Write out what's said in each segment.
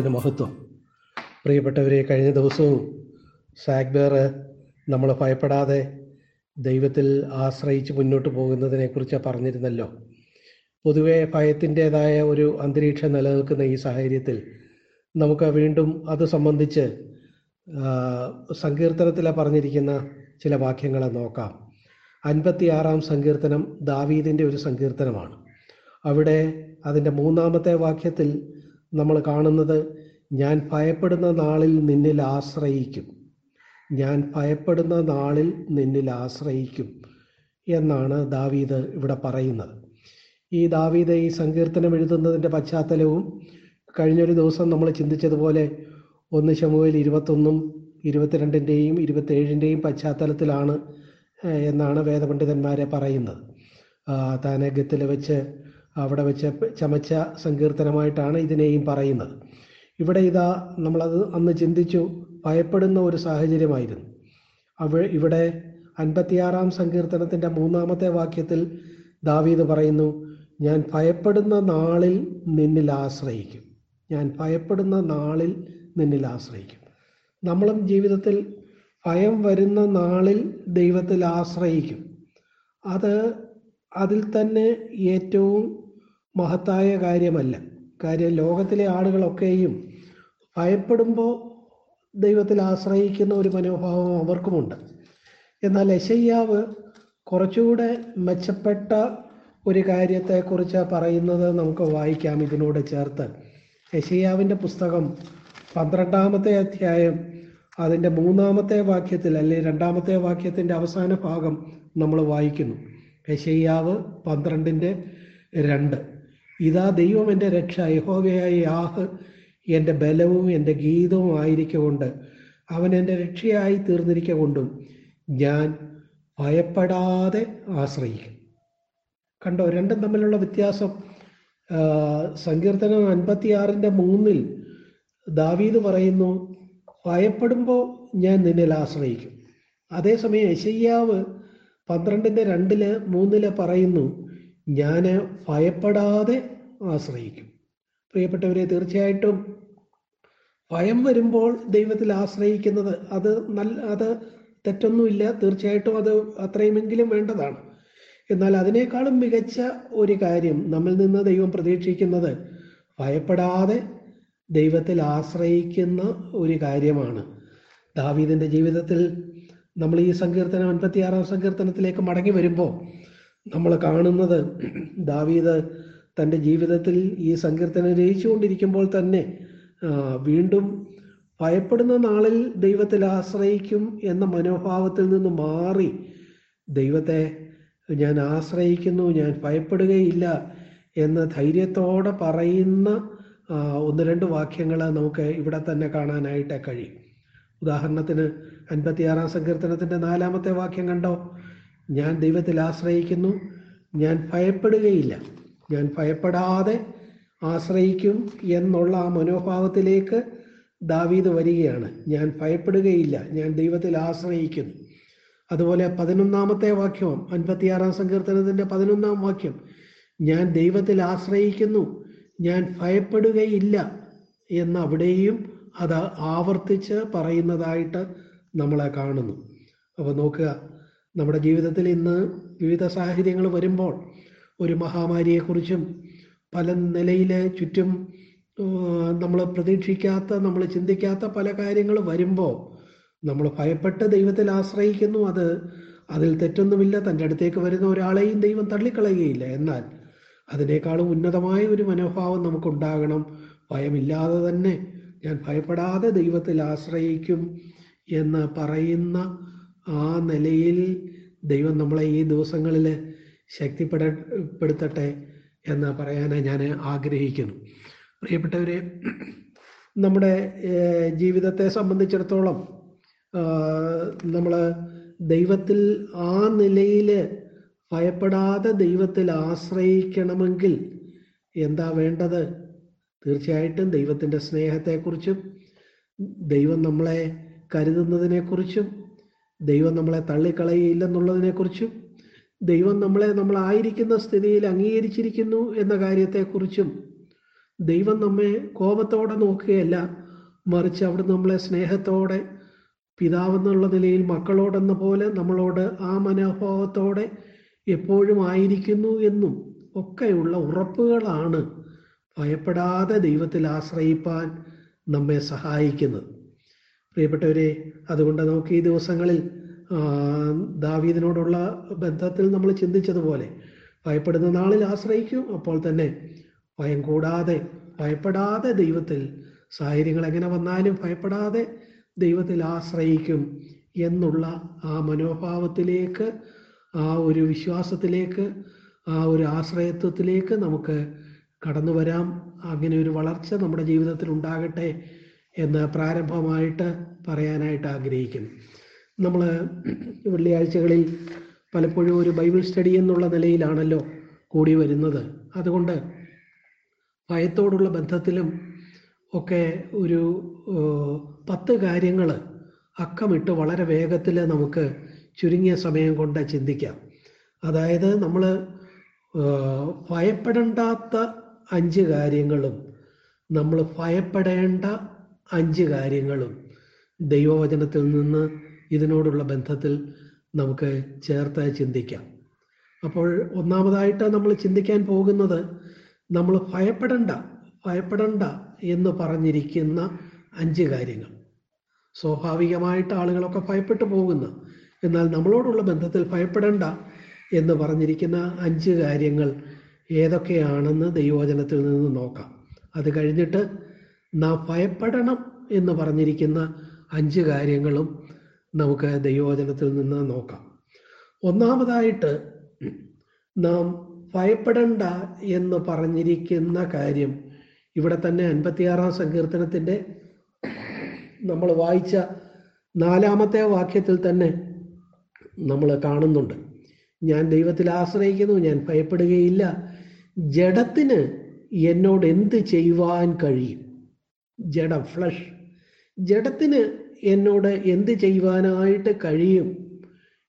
നാമത്തിന് മഹത്വം. പ്രിയപ്പെട്ടവരെ കഴിഞ്ഞ ദിവസവും സാഗ്ബേർ നമ്മൾ ഭയപ്പെടാതെ ദൈവത്തിൽ ആശ്രയിച്ച് മുന്നോട്ട് പോകുന്നതിനെക്കുറിച്ച് പറഞ്ഞിരുന്നല്ലോ. പൊതുവെ ഭയത്തിന്റെതായ ഒരു അന്തരീക്ഷം നിലനിൽക്കുന്ന ഈ സാഹചര്യത്തിൽ നമുക്ക് വീണ്ടും അത് സംബന്ധിച്ച് സങ്കീർത്തനത്തിലെ പറഞ്ഞിരിക്കുന്ന ചില വാക്യങ്ങളെ നോക്കാം. അൻപത്തിയാറാം സങ്കീർത്തനം ദാവീദിന്റെ ഒരു സങ്കീർത്തനമാണ്. അവിടെ അതിന്റെ മൂന്നാമത്തെ വാക്യത്തിൽ നമ്മൾ കാണുന്നത് ഞാൻ ഭയപ്പെടുന്ന നാളിൽ നിന്നിൽ ആശ്രയിക്കും. ഞാൻ ഭയപ്പെടുന്ന നാളിൽ നിന്നിൽ ആശ്രയിക്കും എന്നാണ് ദാവീദ് ഇവിടെ പറയുന്നത്. ഈ ദാവീദ് ഈ സങ്കീർത്തനം എഴുതുന്നതിന്റെ പശ്ചാത്തലവും കഴിഞ്ഞൊരു ദിവസം നമ്മൾ ചിന്തിച്ചതുപോലെ ഒന്ന് ശമുവേൽ ഇരുപത്തൊന്നും ഇരുപത്തിരണ്ടിന്റെയും ഇരുപത്തേഴിന്റെയും പശ്ചാത്തലത്തിലാണ് എന്നാണ് വേദപണ്ഡിതന്മാരെ പറയുന്നത്. താനഗത്തിൽ വെച്ച് അവിടെ വെച്ച് ചമച്ച സങ്കീർത്തനമായിട്ടാണ് ഇതിനെയും പറയുന്നത്. ഇവിടെ ഇതാ നമ്മളത് അന്ന് ചിന്തിച്ചു ഭയപ്പെടുന്ന ഒരു സാഹചര്യമായിരുന്നു. അവ ഇവിടെ അൻപത്തിയാറാം സങ്കീർത്തനത്തിന്റെ മൂന്നാമത്തെ വാക്യത്തിൽ ദാവീദ് പറയുന്നു ഞാൻ ഭയപ്പെടുന്ന നാളിൽ നിന്നിൽ ആശ്രയിക്കും. ഞാൻ ഭയപ്പെടുന്ന നാളിൽ നിന്നിൽ ആശ്രയിക്കും. നമ്മളും ജീവിതത്തിൽ ഭയം വരുന്ന നാളിൽ ദൈവത്തിൽ ആശ്രയിക്കും. അത് അതിൽ തന്നെ ഏറ്റവും മഹത്തായ കാര്യമല്ല. കാര്യം ലോകത്തിലെ ആളുകളൊക്കെയും ഭയപ്പെടുമ്പോൾ ദൈവത്തിൽ ആശ്രയിക്കുന്ന ഒരു മനോഭാവം അവർക്കുമുണ്ട്. എന്നാൽ യശയ്യാവ് കുറച്ചുകൂടെ മെച്ചപ്പെട്ട ഒരു കാര്യത്തെക്കുറിച്ച് പറയുന്നത് നമുക്ക് വായിക്കാം ഇതിനോട് ചേർത്ത്. യശയ്യാവിന്റെ പുസ്തകം പന്ത്രണ്ടാമത്തെ അധ്യായം അതിന്റെ മൂന്നാമത്തെ വാക്യത്തിൽ അല്ലെങ്കിൽ രണ്ടാമത്തെ വാക്യത്തിന്റെ അവസാന ഭാഗം നമ്മൾ വായിക്കുന്നു. യശയ്യാവ് പന്ത്രണ്ടിന്റെ രണ്ട്. ഇതാ ദൈവം എന്റെ രക്ഷ യഹോവയായ യാഹ് എന്റെ ബലവും എന്റെ ഗീതവും ആയിരിക്കൊണ്ട് അവൻ എന്റെ രക്ഷയായി തീർന്നിരിക്കൊണ്ടും ഞാൻ ഭയപ്പെടാതെ ആശ്രയിക്കും. കണ്ടോ രണ്ടും തമ്മിലുള്ള വ്യത്യാസം. സങ്കീർത്തനം അൻപത്തിയാറിന്റെ മൂന്നിൽ ദാവീദ് പറയുന്നു ഭയപ്പെടുമ്പോൾ ഞാൻ നിന്നിൽ ആശ്രയിക്കും. അതേസമയം യശയ്യാവ് പന്ത്രണ്ടിന്റെ രണ്ടിൽ മൂന്നിൽ പറയുന്നു ഞാൻ ഭയപ്പെടാതെ ആശ്രയിക്കും. പ്രിയപ്പെട്ടവരെ തീർച്ചയായിട്ടും ഭയം വരുമ്പോൾ ദൈവത്തിൽ ആശ്രയിക്കുന്നത് അത് നല്ല അത് തെറ്റൊന്നുമില്ല. തീർച്ചയായിട്ടും അത് അത്രയുമെങ്കിലും വേണ്ടതാണ്. എന്നാൽ അതിനേക്കാളും മികച്ച ഒരു കാര്യം നമ്മിൽ നിന്ന് ദൈവം പ്രതീക്ഷിക്കുന്നത് ഭയപ്പെടാതെ ദൈവത്തിൽ ആശ്രയിക്കുന്ന ഒരു കാര്യമാണ്. ദാവീദിന്റെ ജീവിതത്തിൽ നമ്മൾ ഈ സങ്കീർത്തനം അൻപത്തിയാറാം സങ്കീർത്തനത്തിലേക്ക് മടങ്ങി വരുമ്പോൾ നമ്മൾ കാണുന്നത് ദാവീദ് തന്റെ ജീവിതത്തിൽ ഈ സങ്കീർത്തനം രചിച്ചുകൊണ്ടിരിക്കുമ്പോൾ തന്നെ വീണ്ടും ഭയപ്പെടുന്ന നാളിൽ ദൈവത്തിൽ ആശ്രയിക്കും എന്ന മനോഭാവത്തിൽ നിന്ന് മാറി ദൈവത്തെ ഞാൻ ആശ്രയിക്കുന്നു ഞാൻ ഭയപ്പെടുകയില്ല എന്ന് ധൈര്യത്തോടെ പറയുന്ന ഒന്ന് രണ്ട് വാക്യങ്ങൾ നമുക്ക് ഇവിടെ തന്നെ കാണാനായിട്ട് കഴിയും. ഉദാഹരണത്തിന് അൻപത്തിയാറാം സങ്കീർത്തനത്തിന്റെ നാലാമത്തെ വാക്യം കണ്ടോ? ഞാൻ ദൈവത്തിൽ ആശ്രയിക്കുന്നു ഞാൻ ഭയപ്പെടുകയില്ല. ഞാൻ ഭയപ്പെടാതെ ആശ്രയിക്കും എന്നുള്ള ആ മനോഭാവത്തിലേക്ക് ദാവീദ് വരികയാണ്. ഞാൻ ഭയപ്പെടുകയില്ല. ഞാൻ ദൈവത്തിൽ ആശ്രയിക്കുന്നു. അതുപോലെ പതിനൊന്നാമത്തെ വാക്യം അൻപത്തിയാറാം സങ്കീർത്തനത്തിന്റെ പതിനൊന്നാം വാക്യം. ഞാൻ ദൈവത്തിൽ ആശ്രയിക്കുന്നു. ഞാൻ ഭയപ്പെടുകയില്ല എന്ന് അവിടെയും അത് ആവർത്തിച്ച് പറയുന്നതായിട്ട് നമ്മളെ കാണുന്നു. അപ്പോൾ നോക്കുക നമ്മുടെ ജീവിതത്തിൽ ഇന്ന് വിവിധ സാഹചര്യങ്ങൾ വരുമ്പോൾ ഒരു മഹാമാരിയെക്കുറിച്ചും പല നിലയിൽ ചുറ്റും നമ്മൾ പ്രതീക്ഷിക്കാത്ത നമ്മൾ ചിന്തിക്കാത്ത പല കാര്യങ്ങൾ വരുമ്പോൾ നമ്മൾ ഭയപ്പെട്ട് ദൈവത്തിൽ ആശ്രയിക്കുന്നു. അത് അതിൽ തെറ്റൊന്നുമില്ല. തന്റെ അടുത്തേക്ക് വരുന്ന ഒരാളെയും ദൈവം തള്ളിക്കളയുകയില്ല. എന്നാൽ അതിനേക്കാളും ഉന്നതമായ ഒരു മനോഭാവം നമുക്കുണ്ടാകണം. ഭയമില്ലാതെ തന്നെ ഞാൻ ഭയപ്പെടാതെ ദൈവത്തിൽ ആശ്രയിക്കും എന്ന് പറയുന്ന ആ നിലയിൽ ദൈവം നമ്മളെ ഈ ദിവസങ്ങളിൽ ശക്തിപ്പെടപ്പെടുത്തട്ടെ എന്ന് പറയാനായി ഞാൻ ആഗ്രഹിക്കുന്നു. പ്രിയപ്പെട്ടവരെ നമ്മുടെ ജീവിതത്തെ സംബന്ധിച്ചിടത്തോളം നമ്മൾ ദൈവത്തിൽ ആ നിലയിൽ ഭയപ്പെടാതെ ദൈവത്തിൽ ആശ്രയിക്കണമെങ്കിൽ എന്താ വേണ്ടത്? തീർച്ചയായിട്ടും ദൈവത്തിന്റെ സ്നേഹത്തെക്കുറിച്ചും ദൈവം നമ്മളെ കരുതുന്നതിനെക്കുറിച്ചും ദൈവം നമ്മളെ തള്ളിക്കളയില്ലെന്നുള്ളതിനെക്കുറിച്ചും ദൈവം നമ്മളെ നമ്മളായിരിക്കുന്ന സ്ഥിതിയിൽ അംഗീകരിച്ചിരിക്കുന്നു എന്ന കാര്യത്തെക്കുറിച്ചും ദൈവം നമ്മെ കോപത്തോടെ നോക്കുകയല്ല മറിച്ച് അവിടെ നമ്മളെ സ്നേഹത്തോടെ പിതാവെന്നുള്ള നിലയിൽ മക്കളോടെന്ന പോലെ നമ്മളോട് ആ മനോഭാവത്തോടെ എപ്പോഴും ആയിരിക്കുന്നു എന്നും ഒക്കെയുള്ള ഉറപ്പുകളാണ് ഭയപ്പെടാതെ ദൈവത്തിൽ ആശ്രയിപ്പാൻ നമ്മെ സഹായിക്കുന്നത്. പ്രിയപ്പെട്ടവരെ അതുകൊണ്ട് നമുക്ക് ഈ ദിവസങ്ങളിൽ ദാവീദിനോടുള്ള ബന്ധത്തിൽ നമ്മൾ ചിന്തിച്ചതുപോലെ ഭയപ്പെടുന്ന നാളിൽ ആശ്രയിക്കും. അപ്പോൾ തന്നെ ഭയം കൂടാതെ ഭയപ്പെടാതെ ദൈവത്തിൽ സാഹചര്യങ്ങൾ എങ്ങനെ വന്നാലും ഭയപ്പെടാതെ ദൈവത്തിൽ ആശ്രയിക്കും എന്നുള്ള ആ മനോഭാവത്തിലേക്ക് ആ ഒരു വിശ്വാസത്തിലേക്ക് ആ ഒരു ആശ്രയത്വത്തിലേക്ക് നമുക്ക് കടന്നു വരാം. അങ്ങനെ ഒരു വളർച്ച നമ്മുടെ ജീവിതത്തിൽ ഉണ്ടാകട്ടെ എന്ന് പ്രാരംഭമായിട്ട് പറയാനായിട്ട് ആഗ്രഹിക്കുന്നു. നമ്മൾ വെള്ളിയാഴ്ചകളിൽ പലപ്പോഴും ഒരു ബൈബിൾ സ്റ്റഡി എന്നുള്ള നിലയിലാണല്ലോ കൂടി വരുന്നത്. അതുകൊണ്ട് ഭയത്തോടുള്ള ബന്ധത്തിലും ഒക്കെ ഒരു പത്ത് കാര്യങ്ങൾ അക്കമിട്ട് വളരെ വേഗത്തിൽ നമുക്ക് ചുരുങ്ങിയ സമയം കൊണ്ട് ചിന്തിക്കാം. അതായത് നമ്മൾ ഭയപ്പെടേണ്ടാത്ത അഞ്ച് കാര്യങ്ങളും നമ്മൾ ഭയപ്പെടേണ്ട അഞ്ച് കാര്യങ്ങളും ദൈവവചനത്തിൽ നിന്ന് ഇതിനോടുള്ള ബന്ധത്തിൽ നമുക്ക് ചേർത്ത് ചിന്തിക്കാം. അപ്പോൾ ഒന്നാമതായിട്ട് നമ്മൾ ചിന്തിക്കാൻ പോകുന്നത് നമ്മൾ ഭയപ്പെടണ്ട ഭയപ്പെടണ്ട എന്ന് പറഞ്ഞിരിക്കുന്ന അഞ്ച് കാര്യങ്ങൾ. സ്വാഭാവികമായിട്ട് ആളുകളൊക്കെ ഭയപ്പെട്ടു പോകുന്ന. എന്നാൽ നമ്മളോടുള്ള ബന്ധത്തിൽ ഭയപ്പെടണ്ട എന്ന് പറഞ്ഞിരിക്കുന്ന അഞ്ച് കാര്യങ്ങൾ ഏതൊക്കെയാണെന്ന് ദൈവവചനത്തിൽ നിന്ന് നോക്കാം. അത് കഴിഞ്ഞിട്ട് നാം ഭയപ്പെടണം എന്ന് പറഞ്ഞിരിക്കുന്ന അഞ്ച് കാര്യങ്ങളും നമുക്ക് ദൈവവചനത്തിൽ നിന്ന് നോക്കാം. ഒന്നാമതായിട്ട് നാം ഭയപ്പെടണ്ട എന്ന് പറഞ്ഞിരിക്കുന്ന കാര്യം ഇവിടെ തന്നെ അൻപത്തിയാറാം സങ്കീർത്തനത്തിന്റെ നമ്മൾ വായിച്ച നാലാമത്തെ വാക്യത്തിൽ തന്നെ നമ്മൾ കാണുന്നുണ്ട്. ഞാൻ ദൈവത്തിൽ ആശ്രയിക്കുന്നു ഞാൻ ഭയപ്പെടുകയില്ല. ജഡത്തിന് എന്നോട് എന്ത് ചെയ്യുവാൻ കഴിയും? ജഡം ഫ്ലഷ് ജഡത്തിന് എന്നോട് എന്ത് ചെയ്യുവാനായിട്ട് കഴിയും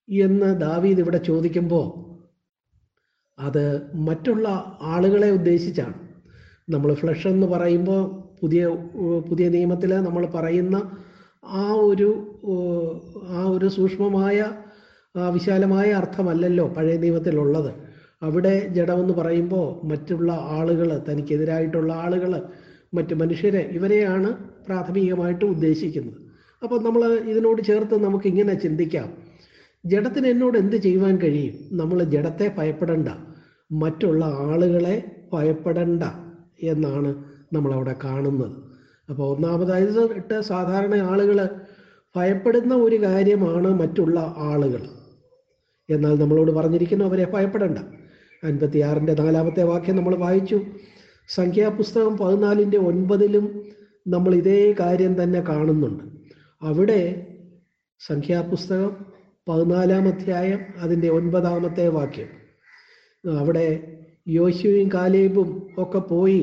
എന്ന് ദാവീദ് ഇവിടെ ചോദിക്കുമ്പോൾ അത് മറ്റുള്ള ആളുകളെ ഉദ്ദേശിച്ചാണ്. നമ്മൾ ഫ്ലഷ് എന്ന് പറയുമ്പോൾ പുതിയ പുതിയ നിയമത്തിൽ നമ്മൾ പറയുന്ന ആ ഒരു ആ ഒരു സൂക്ഷ്മമായ വിശാലമായ അർത്ഥമല്ലല്ലോ പഴയ നിയമത്തിലുള്ളത്. അവിടെ ജഡമെന്ന് പറയുമ്പോൾ മറ്റുള്ള ആളുകൾ തനിക്കെതിരായിട്ടുള്ള ആളുകൾ മറ്റ് മനുഷ്യരെ ഇവരെയാണ് പ്രാഥമികമായിട്ട് ഉദ്ദേശിക്കുന്നത്. അപ്പോൾ നമ്മൾ ഇതിനോട് ചേർത്ത് നമുക്ക് ഇങ്ങനെ ചിന്തിക്കാം. ജഡത്തിന് എന്നോട് എന്ത് ചെയ്യുവാൻ കഴിയും? നമ്മൾ ജഡത്തെ ഭയപ്പെടണ്ട. മറ്റുള്ള ആളുകളെ ഭയപ്പെടണ്ട എന്നാണ് നമ്മളവിടെ കാണുന്നത്. അപ്പോൾ ഒന്നാമതായിട്ട് സാധാരണ ആളുകൾ ഭയപ്പെടുന്ന ഒരു കാര്യമാണ് മറ്റുള്ള ആളുകൾ. എന്നാൽ നമ്മളോട് പറഞ്ഞിരിക്കുന്നു അവരെ ഭയപ്പെടണ്ട. അൻപത്തിയാറിന്റെ നാലാമത്തെ വാക്യം നമ്മൾ വായിച്ചു. സംഖ്യാപുസ്തകം പതിനാലിന്റെ ഒൻപതിലും നമ്മൾ ഇതേ കാര്യം തന്നെ കാണുന്നുണ്ട്. അവിടെ സംഖ്യാപുസ്തകം പതിനാലാം അധ്യായം അതിന്റെ ഒൻപതാമത്തെ വാക്യം. അവിടെ യോശുവും കാലേബും ഒക്കെ പോയി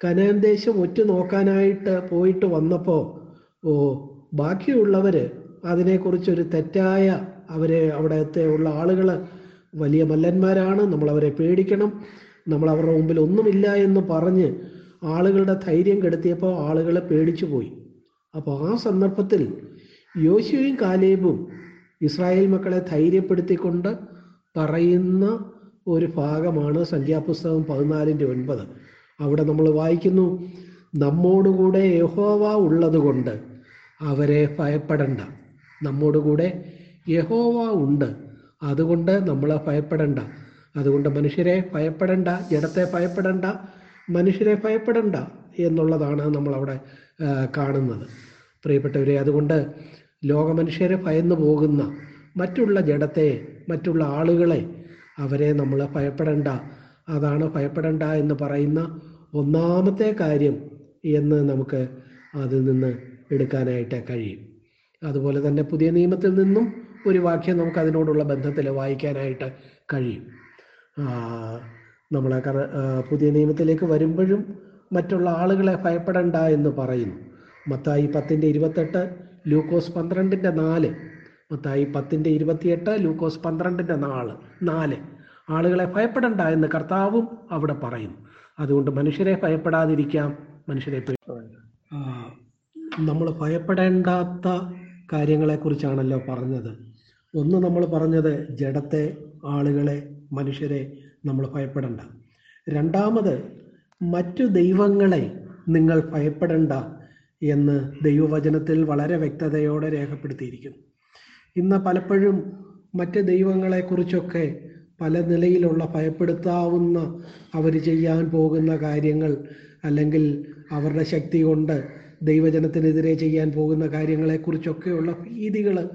കനാൻ ദേശം ഒറ്റ നോക്കാനായിട്ട് പോയിട്ട് വന്നപ്പോൾ ഓ ബാക്കിയുള്ളവർ അതിനെക്കുറിച്ചൊരു തെറ്റായ അവരെ അവിടത്തെ ഉള്ള ആളുകൾ വലിയ മല്ലന്മാരാണ് നമ്മൾ അവരെ പേടിക്കണം നമ്മൾ അവരുടെ മുമ്പിൽ ഒന്നുമില്ല എന്ന് പറഞ്ഞ് ആളുകളുടെ ധൈര്യം കെടുത്തിയപ്പോൾ ആളുകൾ പേടിച്ചു പോയി അപ്പോൾ ആ സന്ദർഭത്തിൽ യോശുവും കാലേബും ഇസ്രായേൽ മക്കളെ ധൈര്യപ്പെടുത്തിക്കൊണ്ട് പറയുന്ന ഒരു ഭാഗമാണ് സംഖ്യാപുസ്തകം പതിനാലിന്റെ ഒൻപത്. അവിടെ നമ്മൾ വായിക്കുന്നു നമ്മോടുകൂടെ യഹോവ ഉള്ളതുകൊണ്ട് അവരെ ഭയപ്പെടണ്ട. നമ്മോടുകൂടെ യഹോവ ഉണ്ട് അതുകൊണ്ട് നമ്മളെ ഭയപ്പെടണ്ട. അതുകൊണ്ട് മനുഷ്യരെ ഭയപ്പെടണ്ട ജഡത്തെ ഭയപ്പെടണ്ട മനുഷ്യരെ ഭയപ്പെടണ്ട എന്നുള്ളതാണ് നമ്മളവിടെ കാണുന്നത്. പ്രിയപ്പെട്ടവരെ അതുകൊണ്ട് ലോകമനുഷ്യരെ ഭയന്നു പോകുന്ന മറ്റുള്ള ജഡത്തെ മറ്റുള്ള ആളുകളെ അവരെ നമ്മൾ ഭയപ്പെടേണ്ട. അതാണ് ഭയപ്പെടേണ്ട എന്ന് പറയുന്ന ഒന്നാമത്തെ കാര്യം എന്ന് നമുക്ക് അതിൽ നിന്ന് എടുക്കാനായിട്ട് കഴിയും. അതുപോലെ തന്നെ പുതിയ നിയമത്തിൽ നിന്നും ഒരു വാക്യം നമുക്ക് അതിനോടുള്ള ബന്ധത്തിൽ വായിക്കാനായിട്ട് കഴിയും. നമ്മൾ പുതിയ നിയമത്തിലേക്ക് വരുമ്പോഴും മറ്റുള്ള ആളുകളെ ഭയപ്പെടണ്ട എന്ന് പറയുന്നു. മത്തായി പത്തിന്റെ ഇരുപത്തെട്ട് ലൂക്കോസ് പന്ത്രണ്ടിന്റെ നാല്. മത്തായി പത്തിന്റെ ഇരുപത്തിയെട്ട് ലൂക്കോസ് പന്ത്രണ്ടിന്റെ നാല് നാല്. ആളുകളെ ഭയപ്പെടണ്ട എന്ന് കർത്താവും അവിടെ പറയുന്നു. അതുകൊണ്ട് മനുഷ്യരെ ഭയപ്പെടാതിരിക്കാം. മനുഷ്യരെ നമ്മൾ ഭയപ്പെടേണ്ടാത്ത കാര്യങ്ങളെക്കുറിച്ചാണല്ലോ പറഞ്ഞത്. ഒന്ന് നമ്മൾ പറഞ്ഞത് ജഡത്തെ ആളുകളെ മനുഷ്യരെ നമ്മൾ ഭയപ്പെടണ്ട. രണ്ടാമത് മറ്റു ദൈവങ്ങളെ നിങ്ങൾ ഭയപ്പെടേണ്ട എന്ന് ദൈവവചനത്തിൽ വളരെ വ്യക്തതയോടെ രേഖപ്പെടുത്തിയിരിക്കുന്നു. ഇന്ന് പലപ്പോഴും മറ്റ് ദൈവങ്ങളെക്കുറിച്ചൊക്കെ പല നിലയിലുള്ള ഭയപ്പെടുത്താവുന്ന അവർ ചെയ്യാൻ പോകുന്ന കാര്യങ്ങൾ അല്ലെങ്കിൽ അവരുടെ ശക്തി കൊണ്ട് ദൈവജനത്തിനെതിരെ ചെയ്യാൻ പോകുന്ന കാര്യങ്ങളെക്കുറിച്ചൊക്കെയുള്ള ഭീതികൾ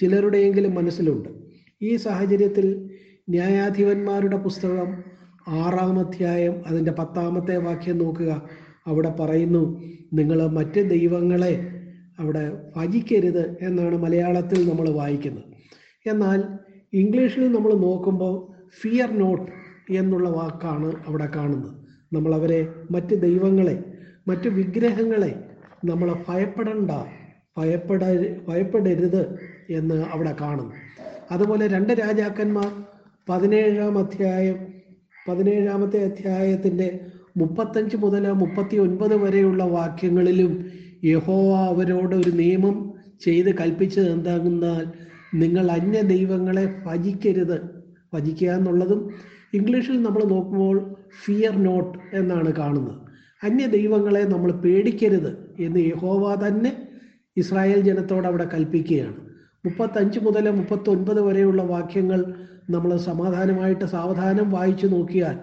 ചിലരുടെയെങ്കിലും മനസ്സിലുണ്ട്. ഈ സാഹചര്യത്തിൽ ന്യായാധിപന്മാരുടെ പുസ്തകം ആറാം അധ്യായം അതിന്റെ പത്താമത്തെ വാക്യം നോക്കുക. അവിടെ പറയുന്നു നിങ്ങൾ മറ്റ് ദൈവങ്ങളെ അവിടെ ഭജിക്കരുത് എന്നാണ് മലയാളത്തിൽ നമ്മൾ വായിക്കുന്നത്. എന്നാൽ ഇംഗ്ലീഷിൽ നമ്മൾ നോക്കുമ്പോൾ ഫിയർ നോട്ട് എന്നുള്ള വാക്കാണ് അവിടെ കാണുന്നത്. നമ്മൾ അവരെ മറ്റ് ദൈവങ്ങളെ മറ്റ് വിഗ്രഹങ്ങളെ നമ്മൾ ഭയപ്പെടണ്ട ഭയപ്പെട ഭയപ്പെടരുത് എന്ന് അവിടെ കാണുന്നു. അതുപോലെ രണ്ട് രാജാക്കന്മാർ പതിനേഴാം അധ്യായം പതിനേഴാമത്തെ അധ്യായത്തിന്റെ മുപ്പത്തഞ്ച് മുതൽ മുപ്പത്തി ഒൻപത് വരെയുള്ള വാക്യങ്ങളിലും യഹോവ അവരോട് ഒരു നിയമം ചെയ്ത് കൽപ്പിച്ചത് എന്താകുന്നാൽ നിങ്ങൾ അന്യ ദൈവങ്ങളെ ഭജിക്കരുത്. ഭജിക്കുക എന്നുള്ളതും ഇംഗ്ലീഷിൽ നമ്മൾ നോക്കുമ്പോൾ ഫിയർ നോട്ട് എന്നാണ് കാണുന്നത്. അന്യ ദൈവങ്ങളെ നമ്മൾ പേടിക്കരുത് എന്ന് യഹോവ തന്നെ ഇസ്രായേൽ ജനത്തോട് അവിടെ കൽപ്പിക്കുകയാണ്. മുപ്പത്തഞ്ച് മുതൽ മുപ്പത്തൊൻപത് വരെയുള്ള വാക്യങ്ങൾ നമ്മൾ സമാധാനമായിട്ട് സാവധാനം വായിച്ചു നോക്കിയാൽ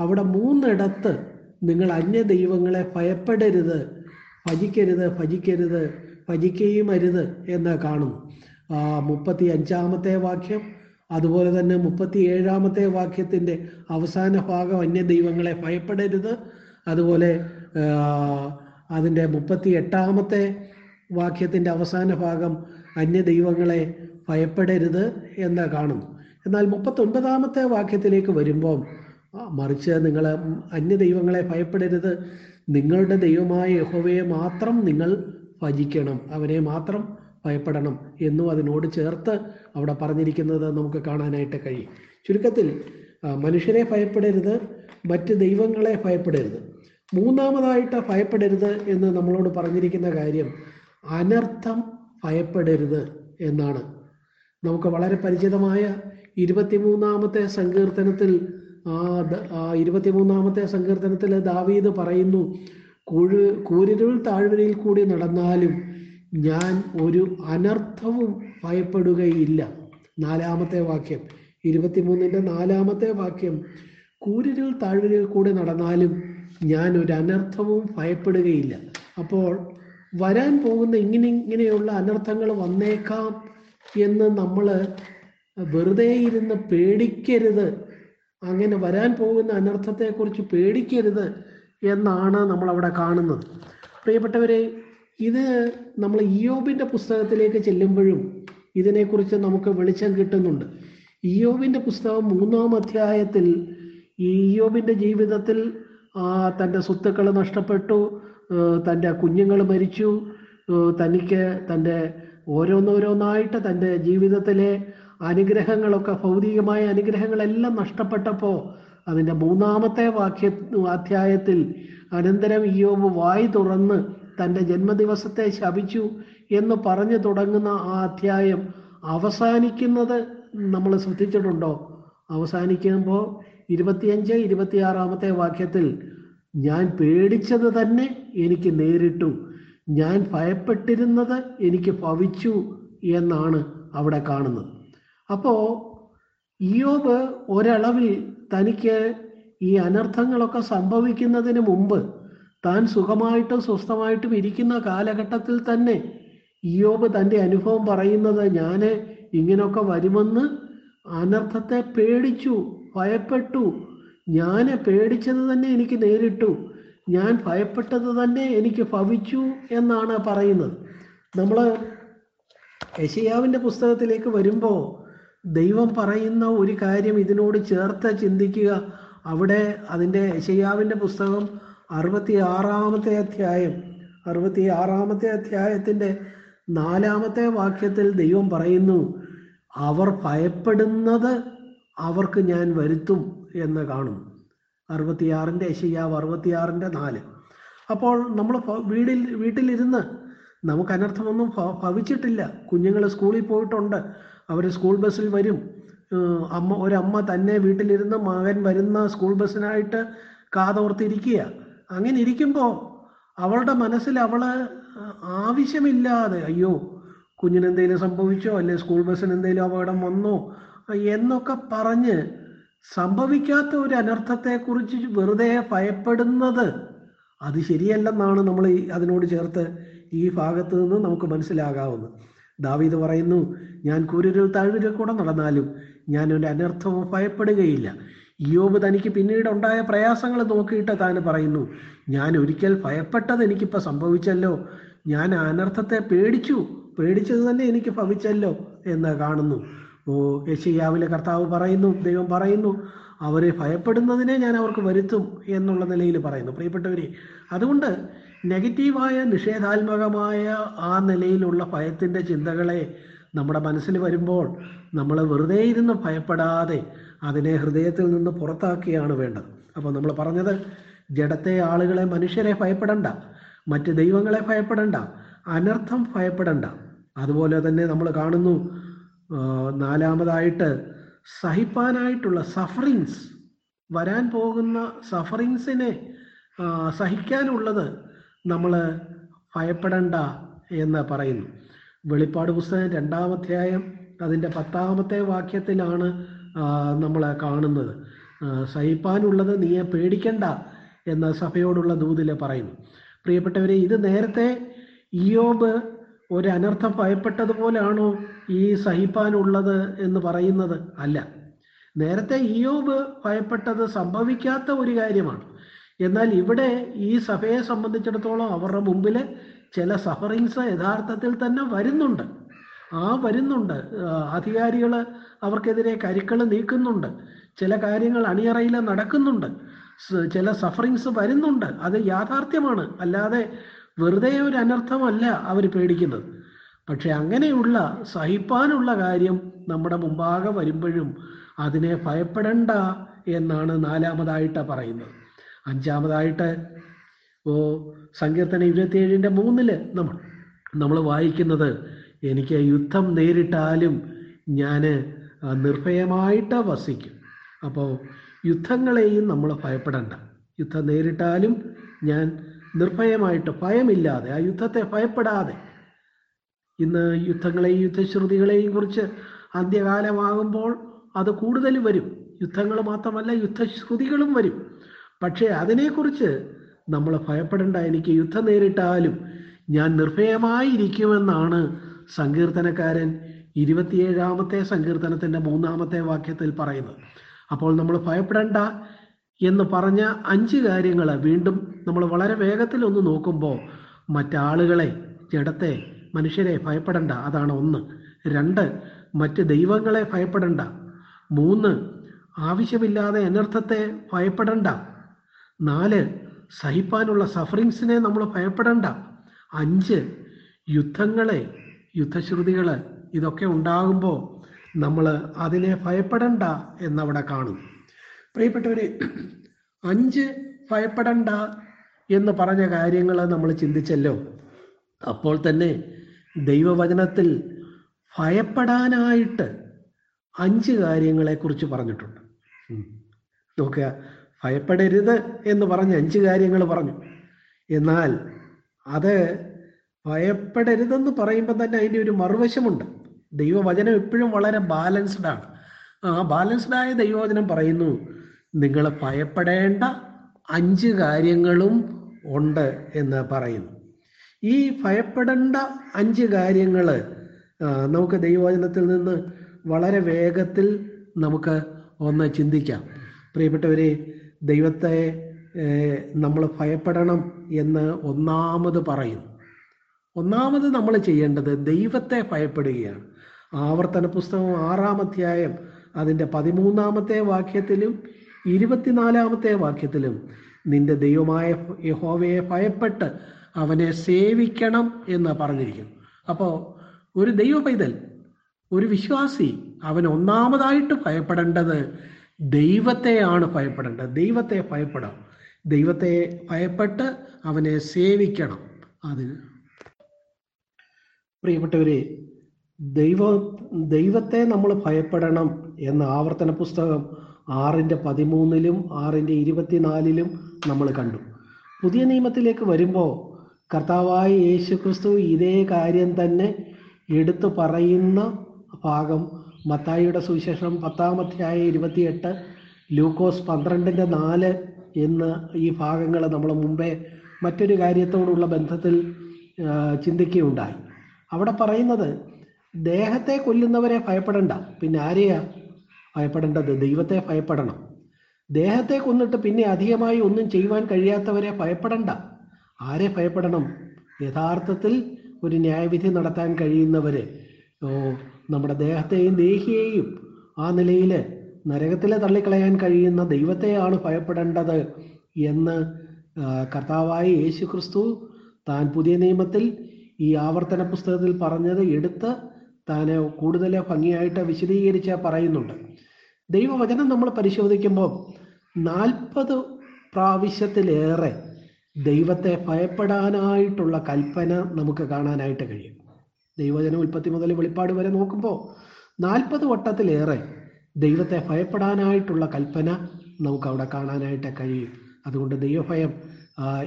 അവിടെ മൂന്നിടത്ത് നിങ്ങൾ അന്യ ദൈവങ്ങളെ ഭയപ്പെടരുത് ഭജിക്കരുത് ഭജിക്കരുത് ഭജിക്കുകയും അരുത് എന്ന് കാണുന്നു. മുപ്പത്തി അഞ്ചാമത്തെ വാക്യം അതുപോലെ തന്നെ മുപ്പത്തി ഏഴാമത്തെ വാക്യത്തിന്റെ അവസാന ഭാഗം അന്യ ദൈവങ്ങളെ ഭയപ്പെടരുത്. അതുപോലെ അതിന്റെ മുപ്പത്തി എട്ടാമത്തെ വാക്യത്തിന്റെ അവസാന ഭാഗം അന്യ ദൈവങ്ങളെ ഭയപ്പെടരുത് എന്ന് കാണുന്നു. എന്നാൽ മുപ്പത്തൊൻപതാമത്തെ വാക്യത്തിലേക്ക് വരുമ്പോൾ മറിച്ച് നിങ്ങൾ അന്യ ദൈവങ്ങളെ ഭയപ്പെടരുത്. നിങ്ങളുടെ ദൈവമായ യഹോവയെ മാത്രം നിങ്ങൾ ഭജിക്കണം. അവനെ മാത്രം ഭയപ്പെടണം എന്നും അതിനോട് ചേർത്ത് അവിടെ പറഞ്ഞിരിക്കുന്നത് നമുക്ക് കാണാനായിട്ട് കഴിയും. ചുരുക്കത്തിൽ മനുഷ്യരെ ഭയപ്പെടരുത് മറ്റ് ദൈവങ്ങളെ ഭയപ്പെടരുത്. മൂന്നാമതായിട്ട് ഭയപ്പെടരുത് എന്ന് നമ്മളോട് പറഞ്ഞിരിക്കുന്ന കാര്യം അനർത്ഥം ഭയപ്പെടരുത് എന്നാണ്. നമുക്ക് വളരെ പരിചിതമായ ഇരുപത്തിമൂന്നാമത്തെ സങ്കീർത്തനത്തിൽ ആ ഇരുപത്തിമൂന്നാമത്തെ സങ്കീർത്തനത്തിൽ ദാവീദ് പറയുന്നു കുഴു കൂരിരുൾ താഴ്വരയിൽ കൂടി നടന്നാലും ഞാൻ ഒരു അനർത്ഥവും ഭയപ്പെടുകയില്ല. നാലാമത്തെ വാക്യം. ഇരുപത്തിമൂന്നിന്റെ നാലാമത്തെ വാക്യം. കൂരിരുൾ താഴ്വരയിൽ കൂടി നടന്നാലും ഞാൻ ഒരു അനർത്ഥവും ഭയപ്പെടുകയില്ല. അപ്പോൾ വരാൻ പോകുന്ന ഇങ്ങനെ ഇങ്ങനെയുള്ള അനർത്ഥങ്ങൾ വന്നേക്കാം എന്ന് നമ്മൾ വെറുതെ ഇരുന്ന് പേടിക്കരുത്. അങ്ങനെ വരാൻ പോകുന്ന അനർത്ഥത്തെക്കുറിച്ച് പേടിക്കരുത് എന്നാണ് നമ്മൾ അവിടെ കാണുന്നത്. പ്രിയപ്പെട്ടവരെ ഇത് നമ്മൾ ഇയോബിന്റെ പുസ്തകത്തിലേക്ക് ചെല്ലുമ്പോഴും ഇതിനെക്കുറിച്ച് നമുക്ക് വെളിച്ചം കിട്ടുന്നുണ്ട്. ഇയോബിന്റെ പുസ്തകം മൂന്നാം അധ്യായത്തിൽ ഇയോബിന്റെ ജീവിതത്തിൽ തന്റെ സ്വത്തുക്കൾ നഷ്ടപ്പെട്ടു തന്റെ കുഞ്ഞുങ്ങൾ മരിച്ചു തനിക്ക് തന്റെ ഓരോന്നോരോന്നായിട്ട് തന്റെ ജീവിതത്തിലെ അനുഗ്രഹങ്ങളൊക്കെ ഭൗതികമായ അനുഗ്രഹങ്ങളെല്ലാം നഷ്ടപ്പെട്ടപ്പോൾ അതിന്റെ മൂന്നാമത്തെ വാക്യ അധ്യായത്തിൽ അനന്തരം ഇയോബ് വായി തുറന്ന് തന്റെ ജന്മദിവസത്തെ ശപിച്ചു എന്ന് പറഞ്ഞു തുടങ്ങുന്ന ആ അധ്യായം അവസാനിക്കുന്നത് നമ്മൾ ശ്രദ്ധിച്ചിട്ടുണ്ടോ? അവസാനിക്കുമ്പോൾ ഇരുപത്തിയഞ്ച് ഇരുപത്തിയാറാമത്തെ വാക്യത്തിൽ ഞാൻ പേടിച്ചത് തന്നെ എനിക്ക് നേരിട്ടു. ഞാൻ ഭയപ്പെട്ടിരുന്നത് എനിക്ക് ഭവിച്ചു എന്നാണ് അവിടെ കാണുന്നത്. അപ്പോൾ ഇയോബ് ഒരളവിൽ തനിക്ക് ഈ അനർത്ഥങ്ങളൊക്കെ സംഭവിക്കുന്നതിന് മുമ്പ് താൻ സുഖമായിട്ടും സ്വസ്ഥമായിട്ടും ഇരിക്കുന്ന കാലഘട്ടത്തിൽ തന്നെ ഇയോബ് തന്റെ അനുഭവം പറയുന്നത് ഞാൻ ഇങ്ങനെയൊക്കെ വരുമെന്ന് അനർത്ഥത്തെ പേടിച്ചു ഭയപ്പെട്ടു. ഞാൻ പേടിച്ചത് തന്നെ എനിക്ക് നേരിട്ടു. ഞാൻ ഭയപ്പെട്ടത് തന്നെ എനിക്ക് ഭവിച്ചു എന്നാണ് പറയുന്നത്. നമ്മൾ യശയാവിന്റെ പുസ്തകത്തിലേക്ക് വരുമ്പോൾ ദൈവം പറയുന്ന ഒരു കാര്യം ഇതിനോട് ചേർത്ത് ചിന്തിക്കുക. അവിടെ അതിന്റെ യശയാവിന്റെ പുസ്തകം അറുപത്തി ആറാമത്തെ അധ്യായം അറുപത്തി ആറാമത്തെ അധ്യായത്തിന്റെ നാലാമത്തെ വാക്യത്തിൽ ദൈവം പറയുന്നു അവർ ഭയപ്പെടുന്നത് അവർക്ക് ഞാൻ വരുത്തും എന്ന് കാണും. അറുപത്തിയാറിന്റെ യശയ്യാവ് അറുപത്തിയാറിന്റെ നാല്. അപ്പോൾ നമ്മൾ വീടിൽ വീട്ടിലിരുന്ന് നമുക്ക് അനർത്ഥമൊന്നും ഭവിച്ചിട്ടില്ല. കുഞ്ഞുങ്ങൾ സ്കൂളിൽ പോയിട്ടുണ്ട്. അവർ സ്കൂൾ ബസ്സിൽ വരും. അമ്മ ഒരമ്മ തന്നെ വീട്ടിലിരുന്ന് മകൻ വരുന്ന സ്കൂൾ ബസ്സിനായിട്ട് കാതോർത്തിരിക്കുക. അങ്ങനെ ഇരിക്കുമ്പോൾ അവളുടെ മനസ്സിൽ അവൾ ആവശ്യമില്ലാതെ അയ്യോ കുഞ്ഞിന് എന്തെങ്കിലും സംഭവിച്ചോ? അല്ലെ സ്കൂൾ ബസ്സിന് എന്തെങ്കിലും അപകടം വന്നോ? എന്നൊക്കെ പറഞ്ഞ് സംഭവിക്കാത്ത ഒരു അനർത്ഥത്തെക്കുറിച്ച് വെറുതെ ഭയപ്പെടുന്നത് അത് ശരിയല്ലെന്നാണ് നമ്മൾ അതിനോട് ചേർത്ത് ഈ ഭാഗത്ത് നിന്ന് നമുക്ക് മനസ്സിലാകാവുന്നത്. ദാവീദ് പറയുന്നു ഞാൻ കൂരിരുൾ താഴ്വരിൽ കൂടെ നടന്നാലും ഞാൻ ഒരു അനർത്ഥമോ ഭയപ്പെടുകയില്ല. യോബ് തനിക്ക് പിന്നീട് ഉണ്ടായ പ്രയാസങ്ങൾ നോക്കിയിട്ട് താൻ പറയുന്നു ഞാൻ ഒരിക്കൽ ഭയപ്പെട്ടത് എനിക്കിപ്പോൾ സംഭവിച്ചല്ലോ. ഞാൻ അനർത്ഥത്തെ പേടിച്ചു. പേടിച്ചത് തന്നെ എനിക്ക് ഭവിച്ചല്ലോ എന്ന് കാണുന്നു. ഓ യശയാവിലെ കർത്താവ് പറയുന്നു ദൈവം പറയുന്നു അവരെ ഭയപ്പെടുന്നതിനെ ഞാൻ അവർക്ക് വരുത്തും എന്നുള്ള നിലയിൽ പറയുന്നു. പ്രിയപ്പെട്ടവരെ അതുകൊണ്ട് നെഗറ്റീവായ നിഷേധാത്മകമായ ആ നിലയിലുള്ള ഭയത്തിന്റെ ചിന്തകളെ നമ്മുടെ മനസ്സിൽ വരുമ്പോൾ നമ്മൾ വെറുതെ ഇരുന്ന് ഭയപ്പെടാതെ അതിനെ ഹൃദയത്തിൽ നിന്ന് പുറത്താക്കിയാണ് വേണ്ടത്. അപ്പോൾ നമ്മൾ പറഞ്ഞത് ജഡത്തെ ആളുകളെ മനുഷ്യരെ ഭയപ്പെടണ്ട മറ്റ് ദൈവങ്ങളെ ഭയപ്പെടണ്ട അനർത്ഥം ഭയപ്പെടണ്ട. അതുപോലെ തന്നെ നമ്മൾ കാണുന്നു നാലാമതായിട്ട് സഹിപ്പാനായിട്ടുള്ള സഫറിങ്സ് വരാൻ പോകുന്ന സഫറിങ്സിനെ സഹിക്കാനുള്ളത് നമ്മൾ ഭയപ്പെടണ്ട എന്ന് പറയുന്നു. വെളിപ്പാട് പുസ്തകം രണ്ടാമധ്യായം അതിന്റെ പത്താമത്തെ വാക്യത്തിലാണ് നമ്മൾ കാണുന്നത്. സഹിപ്പാനുള്ളത് നീയെ പേടിക്കണ്ട എന്ന് സഭയോടുള്ള ദൂതിൽ പറയുന്നു. പ്രിയപ്പെട്ടവരെ ഇത് നേരത്തെ ഇയോബ് ഒരു ഭയപ്പെട്ടതുപോലാണോ ഈ സഹിപ്പാനുള്ളത് എന്ന് പറയുന്നത്? അല്ല. നേരത്തെ ഇയോബ് ഭയപ്പെട്ടത് സംഭവിക്കാത്ത ഒരു കാര്യമാണ്. എന്നാൽ ഇവിടെ ഈ സഭയെ സംബന്ധിച്ചിടത്തോളം അവരുടെ മുമ്പിൽ ചില സഫറിങ്സ് യഥാർത്ഥത്തിൽ തന്നെ വരുന്നുണ്ട്. ആ വരുന്നുണ്ട്. അധികാരികൾ അവർക്കെതിരെ കരുക്കൾ നീക്കുന്നുണ്ട്. ചില കാര്യങ്ങൾ അണിയറയിൽ നടക്കുന്നുണ്ട്. ചില സഫറിങ്സ് വരുന്നുണ്ട്. അത് യാഥാർത്ഥ്യമാണ്. അല്ലാതെ വെറുതെ ഒരു അനർത്ഥമല്ല അവർ പേടിക്കുന്നത്. പക്ഷെ അങ്ങനെയുള്ള സഹിപ്പാനുള്ള കാര്യം നമ്മുടെ മുമ്പാകെ വരുമ്പോഴും അതിനെ ഭയപ്പെടണ്ട എന്നാണ് നാലാമതായിട്ട് പറയുന്നത്. അഞ്ചാമതായിട്ട് ഓ സങ്കീർത്തന ഇരുപത്തിയേഴിന്റെ മൂന്നിൽ നമ്മൾ നമ്മൾ വായിക്കുന്നത് എനിക്ക് യുദ്ധം നേരിട്ടാലും ഞാൻ നിർഭയമായിട്ട് വസിക്കും. അപ്പോൾ യുദ്ധങ്ങളെയും നമ്മൾ ഭയപ്പെടണ്ട. യുദ്ധം നേരിട്ടാലും ഞാൻ നിർഭയമായിട്ട് ഭയമില്ലാതെ ആ യുദ്ധത്തെ ഭയപ്പെടാതെ ഇന്ന് യുദ്ധങ്ങളെയും യുദ്ധശ്രുതികളെയും കുറിച്ച് അന്ത്യകാലമാകുമ്പോൾ അത് കൂടുതൽ വരും. യുദ്ധങ്ങൾ മാത്രമല്ല യുദ്ധശ്രുതികളും വരും. പക്ഷേ അതിനെക്കുറിച്ച് നമ്മൾ ഭയപ്പെടേണ്ട. എനിക്ക് യുദ്ധം നേരിട്ടാലും ഞാൻ നിർഭയമായിരിക്കുമെന്നാണ് സങ്കീർത്തനക്കാരൻ ഇരുപത്തിയേഴാമത്തെ സങ്കീർത്തനത്തിന്റെ മൂന്നാമത്തെ വാക്യത്തിൽ പറയുന്നത്. അപ്പോൾ നമ്മൾ ഭയപ്പെടേണ്ട എന്ന് പറഞ്ഞ അഞ്ച് കാര്യങ്ങൾ വീണ്ടും നമ്മൾ വളരെ വേഗത്തിൽ ഒന്ന് നോക്കുമ്പോൾ മറ്റാളുകളെ ജഡത്തെ മനുഷ്യരെ ഭയപ്പെടേണ്ട. അതാണ് ഒന്ന്. രണ്ട് മറ്റ് ദൈവങ്ങളെ ഭയപ്പെടേണ്ട. മൂന്ന് ആവശ്യമില്ലാതെ അനർത്ഥത്തെ ഭയപ്പെടണ്ട. നാല് സഹിപ്പാനുള്ള സഫറിങ്സിനെ നമ്മൾ ഭയപ്പെടണ്ട. അഞ്ച് യുദ്ധങ്ങളെ യുദ്ധശ്രുതികൾ ഇതൊക്കെ ഉണ്ടാകുമ്പോൾ നമ്മൾ അതിനെ ഭയപ്പെടണ്ട എന്നവിടെ കാണും. പ്രിയപ്പെട്ടവരെ അഞ്ച് ഭയപ്പെടണ്ട എന്ന് പറഞ്ഞ കാര്യങ്ങൾ നമ്മൾ ചിന്തിച്ചല്ലോ. അപ്പോൾ തന്നെ ദൈവവചനത്തിൽ ഭയപ്പെടാനായിട്ട് അഞ്ച് കാര്യങ്ങളെക്കുറിച്ച് പറഞ്ഞിട്ടുണ്ട്. നോക്കുക. ഭയപ്പെടരുത് എന്ന് പറഞ്ഞ് അഞ്ച് കാര്യങ്ങൾ പറഞ്ഞു. എന്നാൽ അത് ഭയപ്പെടരുതെന്ന് പറയുമ്പോൾ തന്നെ അതിന്റെ ഒരു മറുവശമുണ്ട്. ദൈവവചനം എപ്പോഴും വളരെ ബാലൻസ്ഡ് ആണ്. ആ ബാലൻസ്ഡ് ആയ ദൈവവചനം പറയുന്നു നിങ്ങൾ ഭയപ്പെടേണ്ട അഞ്ച് കാര്യങ്ങളും ഉണ്ട് എന്ന് പറയുന്നു. ഈ ഭയപ്പെടേണ്ട അഞ്ച് കാര്യങ്ങൾ നമുക്ക് ദൈവവചനത്തിൽ നിന്ന് വളരെ വേഗത്തിൽ നമുക്ക് ഒന്ന് ചിന്തിക്കാം. പ്രിയപ്പെട്ടവരെ ദൈവത്തെ നമ്മൾ ഭയപ്പെടണം എന്ന് ഒന്നാമത് പറയുന്നു. ഒന്നാമത് നമ്മൾ ചെയ്യേണ്ടത് ദൈവത്തെ ഭയപ്പെടുകയാണ്. ആവർത്തന പുസ്തകം ആറാം അധ്യായം അതിന്റെ പതിമൂന്നാമത്തെ വാക്യത്തിലും ഇരുപത്തിനാലാമത്തെ വാക്യത്തിലും നിന്റെ ദൈവമായ യഹോവയെ ഭയപ്പെട്ട് അവനെ സേവിക്കണം എന്ന് പറഞ്ഞിരിക്കുന്നു. അപ്പോൾ ഒരു ദൈവ ഒരു വിശ്വാസി അവൻ ഒന്നാമതായിട്ട് ഭയപ്പെടേണ്ടത് ദൈവത്തെയാണ് ഭയപ്പെടേണ്ടത്. ദൈവത്തെ ഭയപ്പെടാം ദൈവത്തെ ഭയപ്പെട്ട് അവനെ സേവിക്കണം. അതിന് പ്രിയപ്പെട്ടവരെ ദൈവ ദൈവത്തെ നമ്മൾ ഭയപ്പെടണം എന്ന ആവർത്തന പുസ്തകം ആറിന്റെ പതിമൂന്നിലും ആറിന്റെ ഇരുപത്തിനാലിലും നമ്മൾ കണ്ടു. പുതിയ നിയമത്തിലേക്ക് വരുമ്പോൾ കർത്താവായ യേശു ഇതേ കാര്യം തന്നെ എടുത്തു പറയുന്ന ഭാഗം മത്തായിയുടെ സുവിശേഷം പത്താമധ്യായ ഇരുപത്തിയെട്ട് ലൂക്കോസ് പന്ത്രണ്ടിന്റെ നാല് എന്ന് ഈ ഭാഗങ്ങൾ നമ്മൾ മുമ്പേ മറ്റൊരു കാര്യത്തോടുള്ള ബന്ധത്തിൽ ചിന്തിക്കുകയുണ്ടായി. അവിടെ പറയുന്നത് ദേഹത്തെ കൊല്ലുന്നവരെ ഭയപ്പെടണ്ട. പിന്നെ ആരെയാ ഭയപ്പെടേണ്ടത്? ദൈവത്തെ ഭയപ്പെടണം. ദേഹത്തെ കൊന്നിട്ട് പിന്നെ അധികമായി ഒന്നും ചെയ്യുവാൻ കഴിയാത്തവരെ ഭയപ്പെടണ്ട. ആരെ ഭയപ്പെടണം? യഥാർത്ഥത്തിൽ ഒരു ന്യായവിധി നടത്താൻ കഴിയുന്നവരെ. നമ്മുടെ ദേഹത്തെയും ദേഹിയെയും ആ നിലയിൽ നരകത്തിലെ തള്ളിക്കളയാൻ കഴിയുന്ന ദൈവത്തെയാണ് ഭയപ്പെടേണ്ടത് എന്ന് കർത്താവായി യേശു ക്രിസ്തു താൻ പുതിയ നിയമത്തിൽ ഈ ആവർത്തന പുസ്തകത്തിൽ പറഞ്ഞത് എടുത്ത് താൻ കൂടുതൽ ഭംഗിയായിട്ട് വിശദീകരിച്ച് പറയുന്നുണ്ട്. ദൈവവചനം നമ്മൾ പരിശോധിക്കുമ്പോൾ നാൽപ്പത് പ്രാവശ്യത്തിലേറെ ദൈവത്തെ ഭയപ്പെടാനായിട്ടുള്ള കൽപ്പന നമുക്ക് കാണാനായിട്ട് കഴിയും. ദൈവജനം ഉൽപ്പത്തി മുതൽ വെളിപ്പാട് വരെ നോക്കുമ്പോൾ നാൽപ്പത് വട്ടത്തിലേറെ ദൈവത്തെ ഭയപ്പെടാനായിട്ടുള്ള കൽപ്പന നമുക്ക് അവിടെ കാണാനായിട്ട് കഴിയും. അതുകൊണ്ട് ദൈവഭയം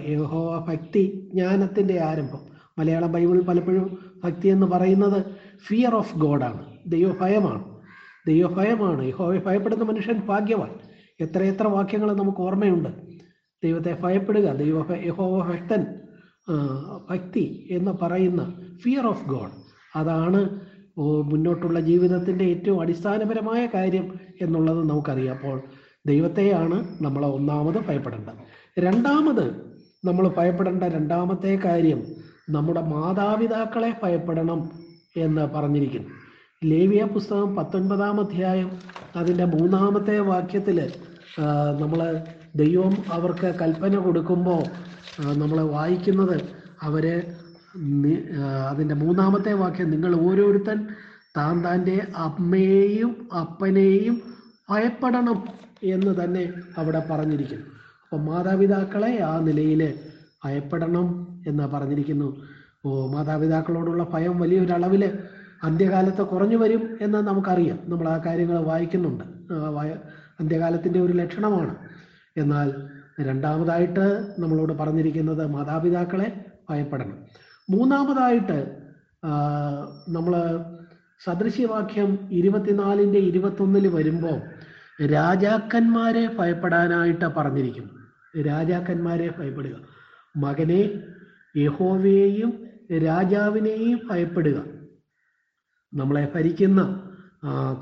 യഹോ ഭക്തി ജ്ഞാനത്തിന്റെ ആരംഭം. മലയാളം ബൈബിൾ പലപ്പോഴും ഭക്തി എന്ന് പറയുന്നത് ഫിയർ ഓഫ് ഗോഡാണ് ദൈവഭയമാണ്. ദൈവഭയമാണ്. യഹോവയെ ഭയപ്പെടുന്ന മനുഷ്യൻ ഭാഗ്യവാൻ. എത്രയെത്ര വാക്യങ്ങൾ നമുക്ക് ഓർമ്മയുണ്ട്. ദൈവത്തെ ഭയപ്പെടുക ദൈവ യഹോവ ഭക്തൻ ഭക്തി എന്ന് പറയുന്ന ഫിയർ ഓഫ് ഗോഡ് അതാണ് മുന്നോട്ടുള്ള ജീവിതത്തിന്റെ ഏറ്റവും അടിസ്ഥാനപരമായ കാര്യം എന്നുള്ളത് നമുക്കറിയാം. അപ്പോൾ ദൈവത്തെയാണ് നമ്മൾ ഒന്നാമത് ഭയപ്പെടേണ്ടത്. രണ്ടാമത് നമ്മൾ ഭയപ്പെടേണ്ട രണ്ടാമത്തെ കാര്യം നമ്മുടെ മാതാപിതാക്കളെ ഭയപ്പെടണം എന്ന് പറഞ്ഞിരിക്കുന്നു. ലേവിയ പുസ്തകം പത്തൊൻപതാം അധ്യായം അതിന്റെ മൂന്നാമത്തെ വാക്യത്തിൽ നമ്മൾ ദൈവം അവർക്ക് കൽപ്പന കൊടുക്കുമ്പോൾ നമ്മൾ വായിക്കുന്നത് അവരെ അതിന്റെ മൂന്നാമത്തെ വാക്യം നിങ്ങൾ ഓരോരുത്തൻ താൻ താന്റെ അമ്മയെയും അപ്പനെയും ഭയപ്പെടണം എന്ന് തന്നെ അവിടെ പറഞ്ഞിരിക്കുന്നു. അപ്പോൾ മാതാപിതാക്കളെ ആ നിലയിൽ ഭയപ്പെടണം എന്ന് പറഞ്ഞിരിക്കുന്നു. ഓ മാതാപിതാക്കളോടുള്ള ഭയം വലിയൊരളവിൽ അന്ത്യകാലത്ത് കുറഞ്ഞു വരും എന്ന് നമുക്കറിയാം. നമ്മൾ ആ കാര്യങ്ങൾ വായിക്കുന്നുണ്ട്. അന്ത്യകാലത്തിന്റെ ഒരു ലക്ഷണമാണ്. എന്നാൽ രണ്ടാമതായിട്ട് നമ്മളോട് പറഞ്ഞിരിക്കുന്നത് മാതാപിതാക്കളെ ഭയപ്പെടണം. മൂന്നാമതായിട്ട് നമ്മൾ സദൃശ്യവാക്യം ഇരുപത്തിനാലിന്റെ ഇരുപത്തൊന്നിൽ വരുമ്പോൾ രാജാക്കന്മാരെ ഭയപ്പെടാനായിട്ട് പറഞ്ഞിരിക്കുന്നു രാജാക്കന്മാരെ ഭയപ്പെടുക. മകനെ യഹോവയെയും രാജാവിനെയും ഭയപ്പെടുക. നമ്മളെ ഭരിക്കുന്ന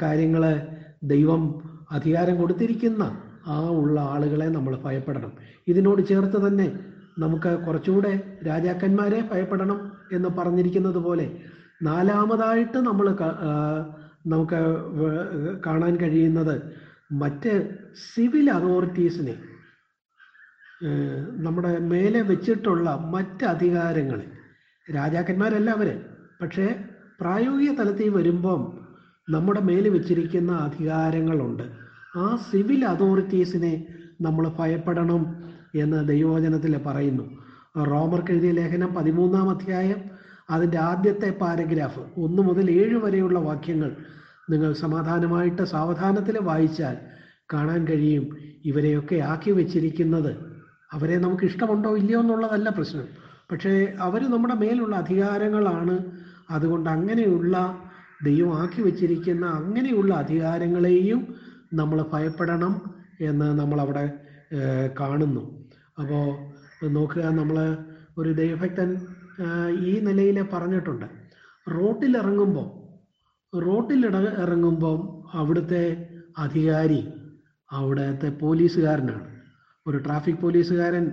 കാര്യങ്ങൾ ദൈവം അധികാരം കൊടുത്തിരിക്കുന്ന ആ ഉള്ള ആളുകളെ നമ്മൾ ഭയപ്പെടണം. ഇതിനോട് ചേർത്ത് തന്നെ നമുക്ക് കുറച്ചുകൂടെ രാജാക്കന്മാരെ ഭയപ്പെടണം എന്ന് പറഞ്ഞിരിക്കുന്നത് പോലെ നാലാമതായിട്ട് നമ്മൾ നമുക്ക് കാണാൻ കഴിയുന്നത് മറ്റ് സിവിൽ അതോറിറ്റീസിനെ നമ്മുടെ മേലെ വെച്ചിട്ടുള്ള മറ്റ് അധികാരങ്ങൾ രാജാക്കന്മാരല്ല അവർ പക്ഷേ പ്രായോഗിക തലത്തിൽ വരുമ്പം നമ്മുടെ മേലെ വെച്ചിരിക്കുന്ന അധികാരങ്ങളുണ്ട്. ആ സിവിൽ അതോറിറ്റീസിനെ നമ്മൾ ഭയപ്പെടണം എന്ന് ദൈവവചനത്തിൽ പറയുന്നു. റോമർക്ക് എഴുതിയ ലേഖനം പതിമൂന്നാം അധ്യായം അതിന്റെ ആദ്യത്തെ പാരഗ്രാഫ് ഒന്ന് മുതൽ ഏഴ് വരെയുള്ള വാക്യങ്ങൾ നിങ്ങൾ സമാധാനമായിട്ട് സാവധാനത്തിൽ വായിച്ചാൽ കാണാൻ കഴിയും. ഇവരെയൊക്കെ ആക്കി വെച്ചിരിക്കുന്നത് അവരെ നമുക്ക് ഇഷ്ടമുണ്ടോ ഇല്ലയോ എന്നുള്ളതല്ല പ്രശ്നം. പക്ഷേ അവർ നമ്മുടെ മേലുള്ള അധികാരങ്ങളാണ്. അതുകൊണ്ട് അങ്ങനെയുള്ള ദൈവം ആക്കി വെച്ചിരിക്കുന്ന അങ്ങനെയുള്ള അധികാരങ്ങളെയും നമ്മൾ ഭയപ്പെടണം എന്ന് നമ്മളവിടെ കാണുന്നു. അപ്പോൾ നോക്കുക നമ്മൾ ഒരു ദൈവഭക്തൻ ഈ നിലയിൽ പറഞ്ഞിട്ടുണ്ട്. റോട്ടിൽ ഇട- ഇറങ്ങുമ്പം അവിടുത്തെ അധികാരി അവിടുത്തെ പോലീസുകാരനാണ്. ഒരു ട്രാഫിക് പോലീസുകാരൻ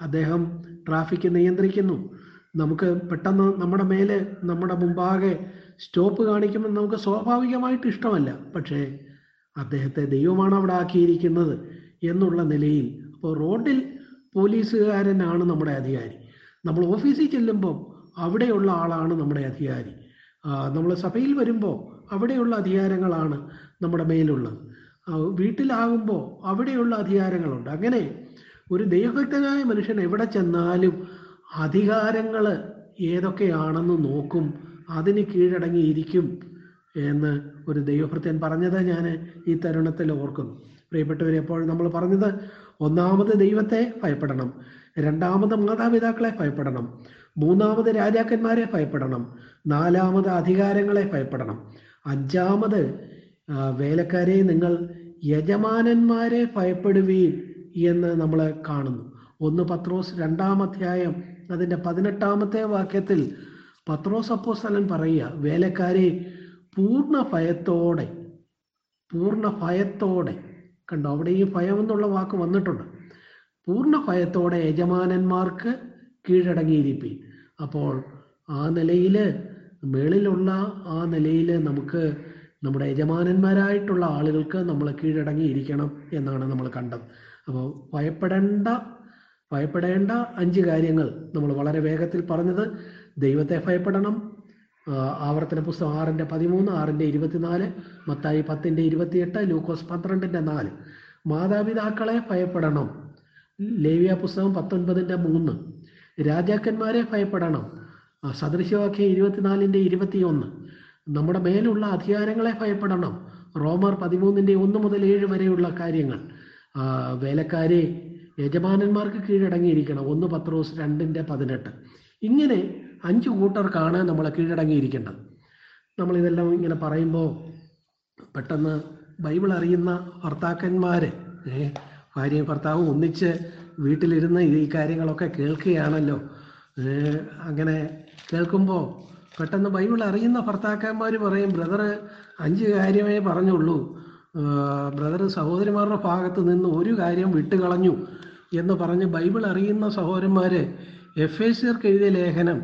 അദ്ദേഹം ട്രാഫിക് നിയന്ത്രിക്കുന്നു. നമുക്ക് പെട്ടെന്ന് നമ്മുടെ മേലെ നമ്മുടെ മുമ്പാകെ സ്റ്റോപ്പ് കാണിക്കുമ്പോൾ നമുക്ക് സ്വാഭാവികമായിട്ട് ഇഷ്ടമല്ല. പക്ഷേ അദ്ദേഹത്തെ ദൈവമാണ് അവിടെ ആക്കിയിരിക്കുന്നത് എന്നുള്ള നിലയിൽ അപ്പോൾ റോഡിൽ പോലീസുകാരനാണ് നമ്മുടെ അധികാരി. നമ്മൾ ഓഫീസിൽ ചെല്ലുമ്പോൾ അവിടെയുള്ള ആളാണ് നമ്മുടെ അധികാരി. നമ്മൾ സഭയിൽ വരുമ്പോൾ അവിടെയുള്ള അധികാരങ്ങളാണ് നമ്മുടെ മേലുള്ളത്. വീട്ടിലാകുമ്പോൾ അവിടെയുള്ള അധികാരങ്ങളുണ്ട്. അങ്ങനെ ഒരു ദൈവഭക്തനായ മനുഷ്യൻ എവിടെ ചെന്നാലും അധികാരങ്ങൾ ഏതൊക്കെയാണെന്ന് നോക്കും അതിന് കീഴടങ്ങിയിരിക്കും എന്ന് ഒരു ദൈവഭൃത്യൻ പറഞ്ഞത് ഞാൻ ഈ തരുണത്തിൽ ഓർക്കുന്നു. പ്രിയപ്പെട്ടവരെ അപ്പോൾ നമ്മൾ പറഞ്ഞത് ഒന്നാമത് ദൈവത്തെ ഭയപ്പെടണം. രണ്ടാമത് മാതാപിതാക്കളെ ഭയപ്പെടണം. മൂന്നാമത് രാജാക്കന്മാരെ ഭയപ്പെടണം. നാലാമത് അധികാരങ്ങളെ ഭയപ്പെടണം. അഞ്ചാമത് വേലക്കാരെ നിങ്ങൾ യജമാനന്മാരെ ഭയപ്പെടുവീൻ എന്ന് നമ്മൾ കാണുന്നു. ഒന്ന് പത്രോസ് രണ്ടാം അധ്യായം അതിന്റെ പതിനെട്ടാമത്തെ വാക്യത്തിൽ പത്രോസ് അപ്പോസ്തലൻ പറയുക വേലക്കാരെ പൂർണ ഭയത്തോടെ പൂർണ ഭയത്തോടെ കണ്ടോ? അവിടെ ഈ ഭയം എന്നുള്ള വാക്ക് വന്നിട്ടുണ്ട്. പൂർണ ഭയത്തോടെ യജമാനന്മാർക്ക് കീഴടങ്ങിയിരിപ്പി. അപ്പോൾ ആ നിലയിൽ മേളിലുള്ള ആ നിലയിൽ നമുക്ക് നമ്മുടെ യജമാനന്മാരായിട്ടുള്ള ആളുകൾക്ക് നമ്മൾ കീഴടങ്ങിയിരിക്കണം എന്നാണ് നമ്മൾ കണ്ടത്. അപ്പോൾ ഭയപ്പെടേണ്ട ഭയപ്പെടേണ്ട അഞ്ച് കാര്യങ്ങൾ നമ്മൾ വളരെ വേഗത്തിൽ പറഞ്ഞത് ദൈവത്തെ ഭയപ്പെടണം ആവർത്തന പുസ്തകം ആറിന്റെ പതിമൂന്ന് ആറിന്റെ ഇരുപത്തിനാല് മത്തായി പത്തിന്റെ ഇരുപത്തിയെട്ട് ലൂക്കോസ് പന്ത്രണ്ടിന്റെ നാല്. മാതാപിതാക്കളെ ഭയപ്പെടണം. ലേവിയ പുസ്തകം പത്തൊൻപതിന്റെ മൂന്ന്. രാജാക്കന്മാരെ ഭയപ്പെടണം. സദൃശവാക്യം ഇരുപത്തിനാലിന്റെ ഇരുപത്തിയൊന്ന്. നമ്മുടെ മേലുള്ള അധികാരങ്ങളെ ഭയപ്പെടണം. റോമർ പതിമൂന്നിന്റെ ഒന്ന് മുതൽ ഏഴ് വരെയുള്ള കാര്യങ്ങൾ. വേലക്കാരെ യജമാനന്മാർക്ക് കീഴടങ്ങിയിരിക്കണം. ഒന്ന് പത്രോസ് രണ്ടിന്റെ പതിനെട്ട്. ഇങ്ങനെ അഞ്ച് കൂട്ടർക്കാണ് നമ്മളെ കീഴടങ്ങിയിരിക്കേണ്ടത്. നമ്മളിതെല്ലാം ഇങ്ങനെ പറയുമ്പോൾ പെട്ടെന്ന് ബൈബിൾ അറിയുന്ന ഭർത്താക്കന്മാർ ഭാര്യയും ഭർത്താവും ഒന്നിച്ച് വീട്ടിലിരുന്ന് ഈ കാര്യങ്ങളൊക്കെ കേൾക്കുകയാണല്ലോ. അങ്ങനെ കേൾക്കുമ്പോൾ പെട്ടെന്ന് ബൈബിൾ അറിയുന്ന ഭർത്താക്കന്മാർ പറയും ബ്രദർ അഞ്ച് കാര്യമേ പറഞ്ഞുള്ളൂ. ബ്രദർ സഹോദരിമാരുടെ ഭാഗത്ത് നിന്ന് ഒരു കാര്യം വിട്ടുകളഞ്ഞു എന്ന് പറഞ്ഞ് ബൈബിൾ അറിയുന്ന സഹോദരന്മാർ എഫ് എ സിർക്ക് എഴുതിയ ലേഖനം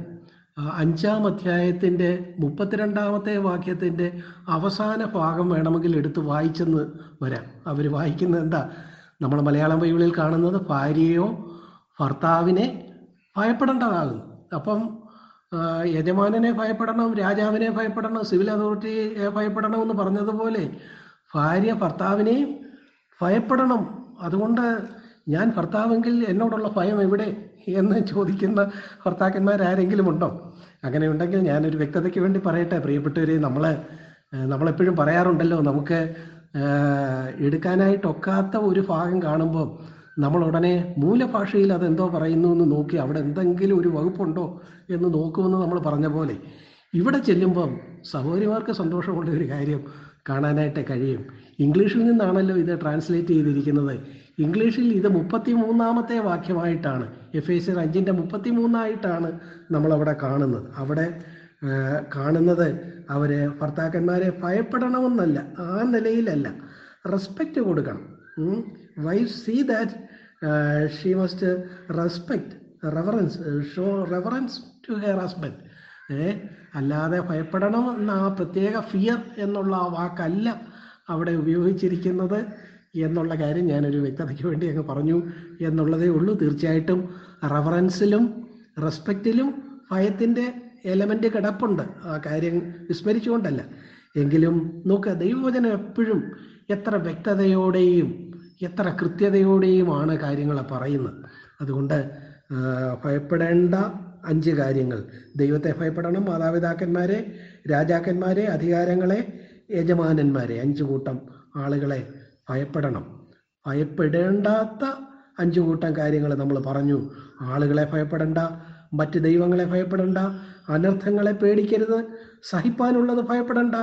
അഞ്ചാം അധ്യായത്തിന്റെ മുപ്പത്തിരണ്ടാമത്തെ വാക്യത്തിന്റെ അവസാന ഭാഗം വേണമെങ്കിൽ എടുത്ത് വായിച്ചെന്ന് വരാം. അവർ വായിക്കുന്നത് എന്താ? നമ്മൾ മലയാളം ബൈബിളിൽ കാണുന്നത് ഭാര്യയോ ഭർത്താവിനെ ഭയപ്പെടേണ്ടതാകുന്നു. അപ്പം യജമാനെ യജമാനനെ ഭയപ്പെടണം രാജാവിനെ ഭയപ്പെടണം സിവിൽ അതോറിറ്റിയെ ഭയപ്പെടണം എന്ന് പറഞ്ഞതുപോലെ ഭാര്യ ഭർത്താവിനെയും ഭയപ്പെടണം. അതുകൊണ്ട് ഞാൻ ഭർത്താവെങ്കിൽ എന്നോടുള്ള ഭയം എവിടെ? എന്ന് ചോദിക്കുന്ന ഭർത്താക്കന്മാരാരെങ്കിലും ഉണ്ടോ? അങ്ങനെ ഉണ്ടെങ്കിൽ ഞാനൊരു വ്യക്തതയ്ക്ക് വേണ്ടി പറയട്ടെ. പ്രിയപ്പെട്ടവരെ നമ്മൾ നമ്മളെപ്പോഴും പറയാറുണ്ടല്ലോ നമുക്ക് എടുക്കാനായിട്ടൊക്കാത്ത ഒരു ഭാഗം കാണുമ്പോൾ നമ്മൾ ഉടനെ മൂലഭാഷയിൽ അതെന്തോ പറയുന്നു എന്ന് നോക്കി അവിടെ എന്തെങ്കിലും ഒരു വകുപ്പുണ്ടോ എന്ന് നോക്കുമെന്ന് നമ്മൾ പറഞ്ഞ പോലെ ഇവിടെ ചെല്ലുമ്പം സഹോദരിമാർക്ക് സന്തോഷമുള്ള ഒരു കാര്യം കാണാനായിട്ട് കഴിയും. ഇംഗ്ലീഷിൽ നിന്നാണല്ലോ ഇത് ട്രാൻസ്ലേറ്റ് ചെയ്തിരിക്കുന്നത്. ഇംഗ്ലീഷിൽ ഇത് മുപ്പത്തി മൂന്നാമത്തെ വാക്യമായിട്ടാണ്. എഫ് എ സി അഞ്ചിന്റെ മുപ്പത്തി മൂന്നായിട്ടാണ് നമ്മളവിടെ കാണുന്നത്. അവിടെ കാണുന്നത് അവരെ ഭർത്താക്കന്മാരെ ഭയപ്പെടണമെന്നല്ല ആ നിലയിലല്ല. റെസ്പെക്റ്റ് കൊടുക്കണം. Wife see that she must respect reference show reference to her husband ഏ അല്ലാതെ ഭയപ്പെടണം എന്ന ആ പ്രത്യേക ഫിയർ എന്നുള്ള ആ വാക്കല്ല അവിടെ ഉപയോഗിച്ചിരിക്കുന്നത്. എന്നുള്ള കാര്യം ഞാനൊരു വ്യക്തതയ്ക്ക് വേണ്ടി അങ്ങ് പറഞ്ഞു എന്നുള്ളതേ ഉള്ളൂ. തീർച്ചയായിട്ടും റഫറൻസിലും റെസ്പെക്റ്റിലും ഭയത്തിന്റെ എലമെന്റ് കിടപ്പുണ്ട്. ആ കാര്യം വിസ്മരിച്ചുകൊണ്ടല്ല. എങ്കിലും നോക്കുക ദൈവവചനം എപ്പോഴും എത്ര വ്യക്തതയോടെയും എത്ര കൃത്യതയോടെയുമാണ് കാര്യങ്ങളെ പറയുന്നത്. അതുകൊണ്ട് ഭയപ്പെടേണ്ട അഞ്ച് കാര്യങ്ങൾ. ദൈവത്തെ ഭയപ്പെടണം മാതാപിതാക്കന്മാരെ രാജാക്കന്മാരെ അധികാരങ്ങളെ യജമാനന്മാരെ അഞ്ച് കൂട്ടം ആളുകളെ ഭയപ്പെടണം. ഭയപ്പെടേണ്ടാത്ത അഞ്ചു കൂട്ടം കാര്യങ്ങൾ നമ്മൾ പറഞ്ഞു. ആളുകളെ ഭയപ്പെടണ്ട മറ്റ് ദൈവങ്ങളെ ഭയപ്പെടണ്ട അനർത്ഥങ്ങളെ പേടിക്കരുത് സഹിപ്പാനുള്ളത് ഭയപ്പെടണ്ട.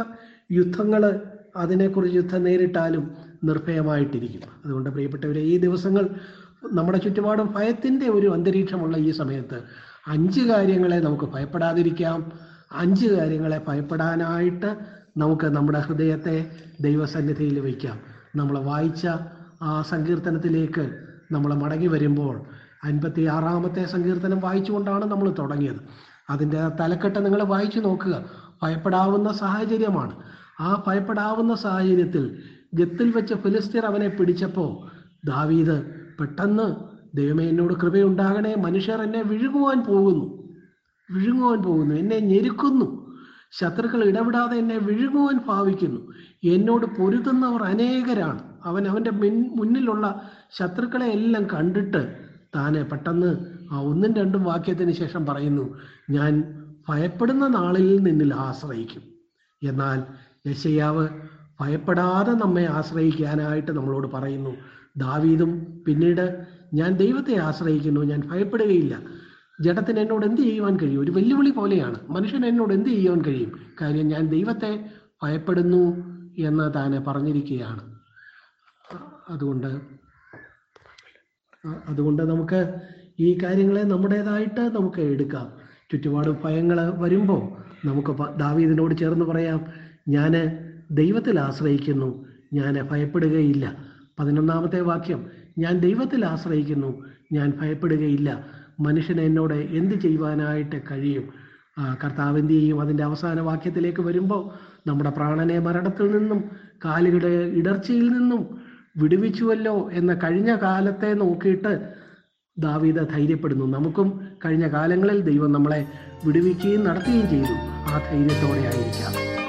യുദ്ധങ്ങൾ അതിനെക്കുറിച്ച് യുദ്ധം നേരിട്ടാലും നിർഭയമായിട്ടിരിക്കും. അതുകൊണ്ട് പ്രിയപ്പെട്ടവരെ ഈ ദിവസങ്ങൾ നമ്മുടെ ചുറ്റുപാടും ഭയത്തിന്റെ ഒരു അന്തരീക്ഷമുള്ള ഈ സമയത്ത് അഞ്ച് കാര്യങ്ങളെ നമുക്ക് ഭയപ്പെടാതിരിക്കാം. അഞ്ച് കാര്യങ്ങളെ ഭയപ്പെടാനായിട്ട് നമുക്ക് നമ്മുടെ ഹൃദയത്തെ ദൈവസന്നിധിയിൽ വയ്ക്കാം. നമ്മൾ വായിച്ച ആ സങ്കീർത്തനത്തിലേക്ക് നമ്മൾ മടങ്ങി വരുമ്പോൾ അൻപത്തി ആറാമത്തെ സങ്കീർത്തനം വായിച്ചുകൊണ്ടാണ് നമ്മൾ തുടങ്ങിയത്. അതിന്റെ തലക്കെട്ട് നിങ്ങൾ വായിച്ചു നോക്കുക. ഭയപ്പെടാവുന്ന സാഹചര്യമാണ്. ആ ഭയപ്പെടാവുന്ന സാഹചര്യത്തിൽ ഗത്തിൽ വെച്ച് ഫിലിസ്തീർ അവനെ പിടിച്ചപ്പോൾ ദാവീദ് പെട്ടെന്ന് ദൈവമേ എന്നോട് കൃപയുണ്ടാകണേ മനുഷ്യർ എന്നെ വിഴുങ്ങുവാൻ പോകുന്നു. വിഴുങ്ങുവാൻ പോകുന്നു. എന്നെ ഞെരുക്കുന്നു. ശത്രുക്കൾ ഇടപെടാതെ എന്നെ വിഴുങ്ങുവാൻ ഭാവിക്കുന്നു. എന്നോട് പൊരുതുന്നവർ അനേകരാണ്. അവൻ അവന്റെ മുന്നിലുള്ള ശത്രുക്കളെ എല്ലാം കണ്ടിട്ട് താന് പെട്ടെന്ന് ആ ഒന്നും രണ്ടും വാക്യത്തിന് ശേഷം പറയുന്നു ഞാൻ ഭയപ്പെടുന്ന നാളിൽ നിന്നിൽ ആശ്രയിക്കും. എന്നാൽ യശയാവ് ഭയപ്പെടാതെ നമ്മെ ആശ്രയിക്കാനായിട്ട് നമ്മളോട് പറയുന്നു ദാവീദും പിന്നീട് ഞാൻ ദൈവത്തെ ആശ്രയിക്കുന്നു ഞാൻ ഭയപ്പെടുകയില്ല. ജഡത്തിന് എന്നോട് എന്ത് ചെയ്യുവാൻ കഴിയും? ഒരു വെല്ലുവിളി പോലെയാണ്. മനുഷ്യൻ എന്നോട് എന്ത് ചെയ്യുവാൻ കഴിയും? കാര്യം ഞാൻ ദൈവത്തെ ഭയപ്പെടുന്നു എന്ന് താന് പറഞ്ഞിരിക്കുകയാണ്. അതുകൊണ്ട് അതുകൊണ്ട് നമുക്ക് ഈ കാര്യങ്ങളെ നമ്മുടേതായിട്ട് നമുക്ക് എടുക്കാം. ചുറ്റുപാട് ഭയങ്ങൾ വരുമ്പോൾ നമുക്ക് ദാവീദിനോട് ചേർന്ന് പറയാം ഞാൻ ദൈവത്തിൽ ആശ്രയിക്കുന്നു. ഞാൻ ഭയപ്പെടുകയില്ല. പതിനൊന്നാമത്തെ വാക്യം ഞാൻ ദൈവത്തിൽ ആശ്രയിക്കുന്നു. ഞാൻ ഭയപ്പെടുകയില്ല. മനുഷ്യൻ എന്നോട് എന്ത് ചെയ്യുവാനായിട്ട് കഴിയും? ആ, കർത്താവ് എന്ത് ചെയ്യും? അതിന്റെ അവസാന വാക്യത്തിലേക്ക് വരുമ്പോൾ നമ്മുടെ പ്രാണനെ മരണത്തിൽ നിന്നും കാലുകളുടെ ഇടർച്ചയിൽ നിന്നും വിടുവിച്ചുവല്ലോ എന്ന കഴിഞ്ഞ കാലത്തെ നോക്കിയിട്ട് ദാവീദ ധൈര്യപ്പെടുന്നു. നമുക്കും കഴിഞ്ഞ കാലങ്ങളിൽ ദൈവം നമ്മളെ വിടുവിക്കുകയും നടത്തുകയും ചെയ്തു. ആ ധൈര്യത്തോടെ ആയിരിക്കാം.